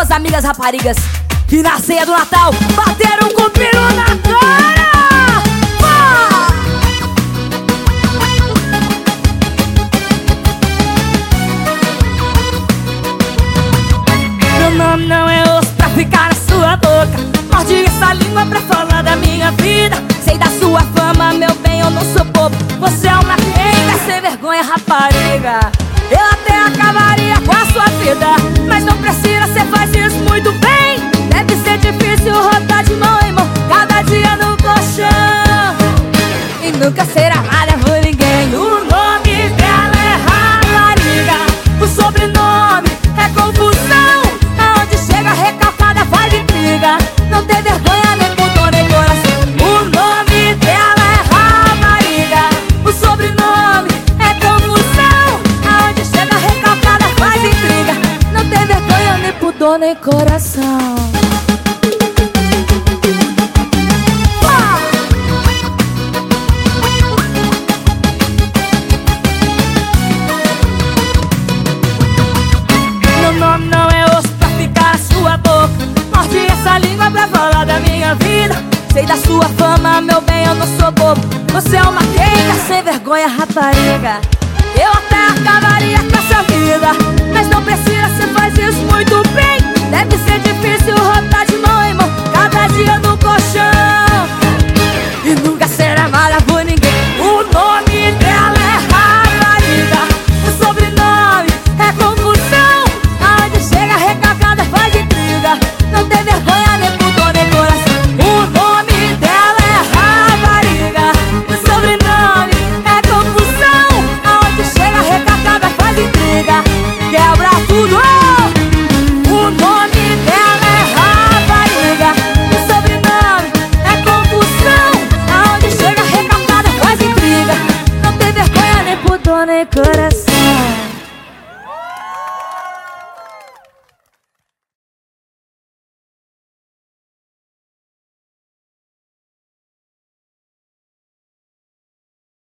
suas amigas raparigas que na ceia do Natal bateram com o peru na cara. Meu nome não é osso pra ficar na sua boca. Morde essa língua pra falar da minha vida. Sei da sua fama, meu bem, eu não sou bobo. Você é uma quenga, sem vergonha, rapariga. Nunca ser amada por ninguém. O nome dela é rapariga, o sobrenome é confusão. Aonde chega recalcada faz intriga, não tem vergonha nem pudor nem coração. O nome dela é rapariga, o sobrenome é confusão. Aonde chega recalcada faz intriga, não tem vergonha nem pudor nem coração. Da sua fama, meu bem, eu não sou bobo. Você é uma quenga sem vergonha, rapariga. Eu até acabaria com essa vida Mas não precisa, você faz chega